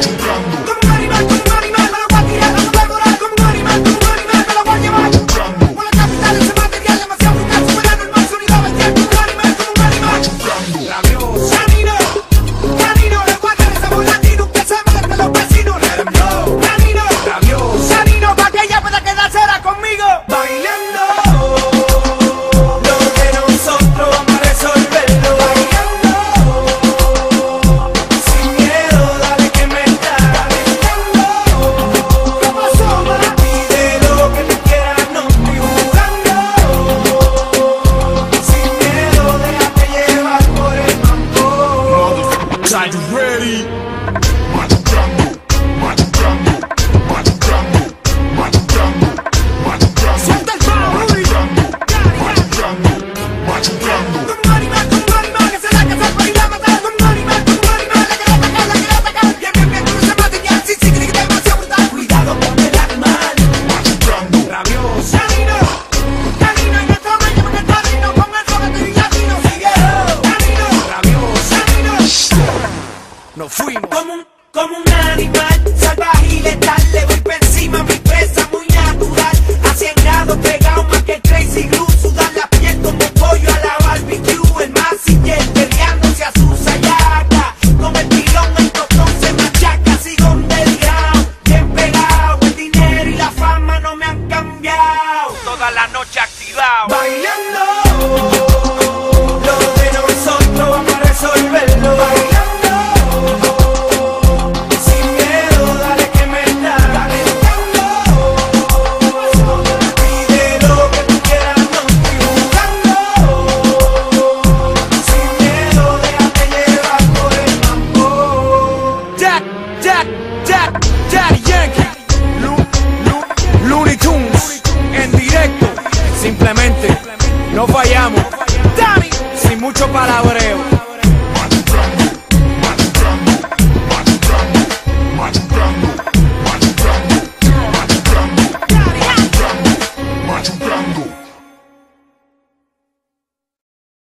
Jugando Peace. nos fuimos. Como un, como un animal salvaje y letal, le voy por encima mi presa muy natural. A 100 grados pegado más que el Crazy Glue, sudar la piel como pollo a la barbecue. El más y peleándose a sus ayaca, con el pilón el tostón se machaca, sigo underground, bien pegado. El dinero y la fama no me han cambiado, toda la noche activado. Bailando. sin mucho palabreo.